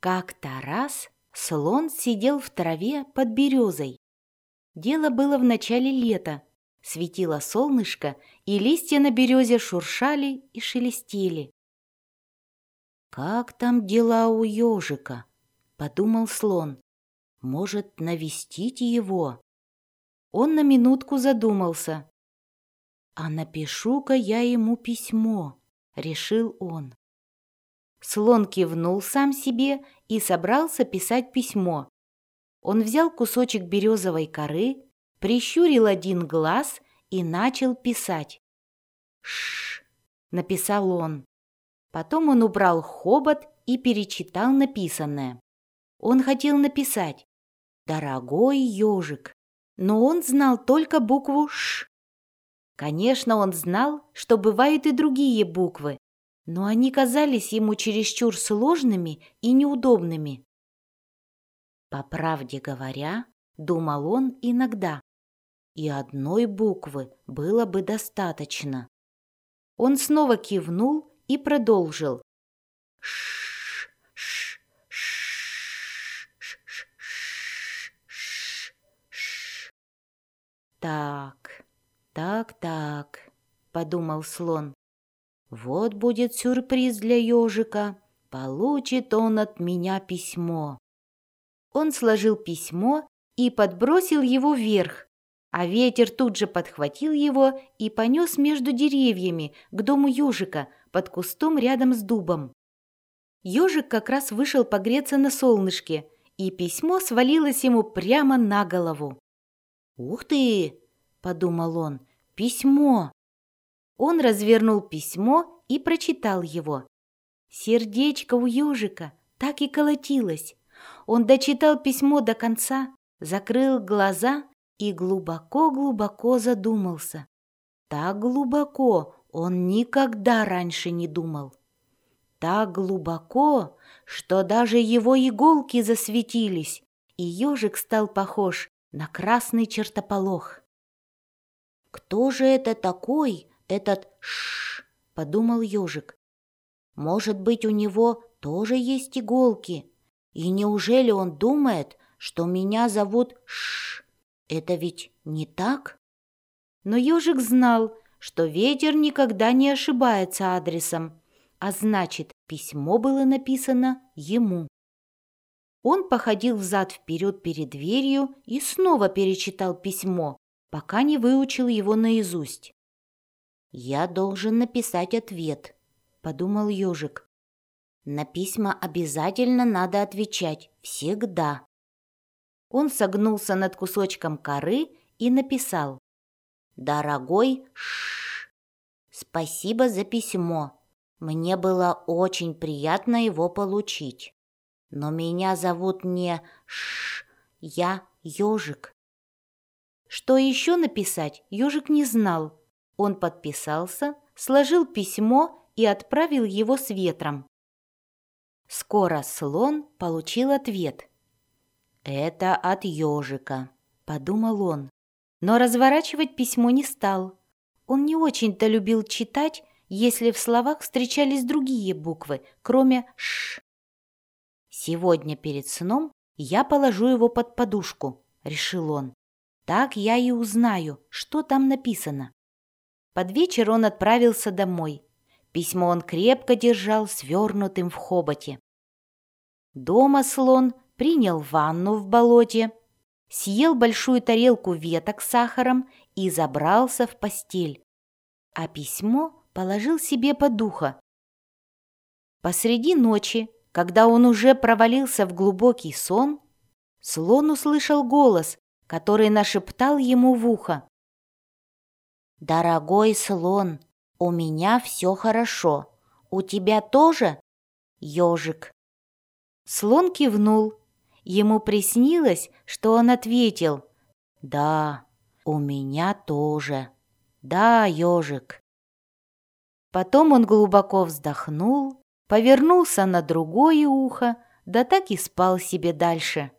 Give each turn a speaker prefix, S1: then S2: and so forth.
S1: Как-то раз слон сидел в траве под березой. Дело было в начале лета. Светило солнышко, и листья на березе шуршали и шелестели. «Как там дела у ежика?» — подумал слон. «Может, навестить его?» Он на минутку задумался. «А напишу-ка я ему письмо», — решил он. Слон кивнул сам себе и собрался писать письмо. Он взял кусочек березовой коры, прищурил один глаз и начал писать. «Ш!» — написал он. Потом он убрал хобот и перечитал написанное. Он хотел написать «Дорогой ежик», но он знал только букву «Ш». Конечно, он знал, что бывают и другие буквы, но они казались ему чересчур сложными и неудобными. По правде говоря, думал он иногда, и одной буквы было бы достаточно. Он снова кивнул и продолжил. Так, так, так, подумал слон. Вот будет сюрприз для ежика. Получит он от меня письмо. Он сложил письмо и подбросил его вверх, а ветер тут же подхватил его и понес между деревьями к дому ежика под кустом рядом с дубом. Ежик как раз вышел погреться на солнышке, и письмо свалилось ему прямо на голову. «Ух ты!» — подумал он. «Письмо! Он развернул письмо и прочитал его. Сердечко у ежика так и колотилось. Он дочитал письмо до конца, закрыл глаза и глубоко-глубоко задумался. Так глубоко он никогда раньше не думал. Так глубоко, что даже его иголки засветились, и ежик стал похож на красный чертополох. «Кто же это такой?» Этот ш подумал ежик. Может быть, у него тоже есть иголки? И неужели он думает, что меня зовут Ш? Это ведь не так? Но ежик знал, что ветер никогда не ошибается адресом, а значит, письмо было написано ему. Он походил взад-вперед перед дверью и снова перечитал письмо, пока не выучил его наизусть. «Я должен написать ответ», — подумал ежик. «На письма обязательно надо отвечать, всегда». Он согнулся над кусочком коры и написал. «Дорогой Ш, спасибо за письмо. Мне было очень приятно его получить. Но меня зовут не Ш, я ежик». Что еще написать, ежик не знал, он подписался, сложил письмо и отправил его с ветром. Скоро слон получил ответ. «Это от ежика», — подумал он. Но разворачивать письмо не стал. Он не очень-то любил читать, если в словах встречались другие буквы, кроме «ш». «Сегодня перед сном я положу его под подушку», — решил он. «Так я и узнаю, что там написано». Под вечер он отправился домой. Письмо он крепко держал свернутым в хоботе. Дома слон принял ванну в болоте, съел большую тарелку веток с сахаром и забрался в постель. А письмо положил себе под ухо. Посреди ночи, когда он уже провалился в глубокий сон, слон услышал голос, который нашептал ему в ухо. «Дорогой слон, у меня все хорошо. У тебя тоже?» Ёжик. Слон кивнул. Ему приснилось, что он ответил «Да, у меня тоже. Да, ежик». Потом он глубоко вздохнул, повернулся на другое ухо, да так и спал себе дальше.